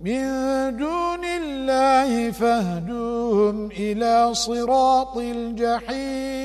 من دون الله فاهدوهم إلى صراط الجحيم.